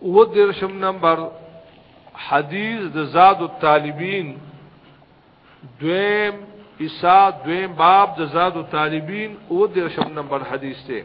او درشم نمبر حدیث د زاد الطالبین دویم عیسی دویم باب د زاد الطالبین او درشم نمبر حدیث ته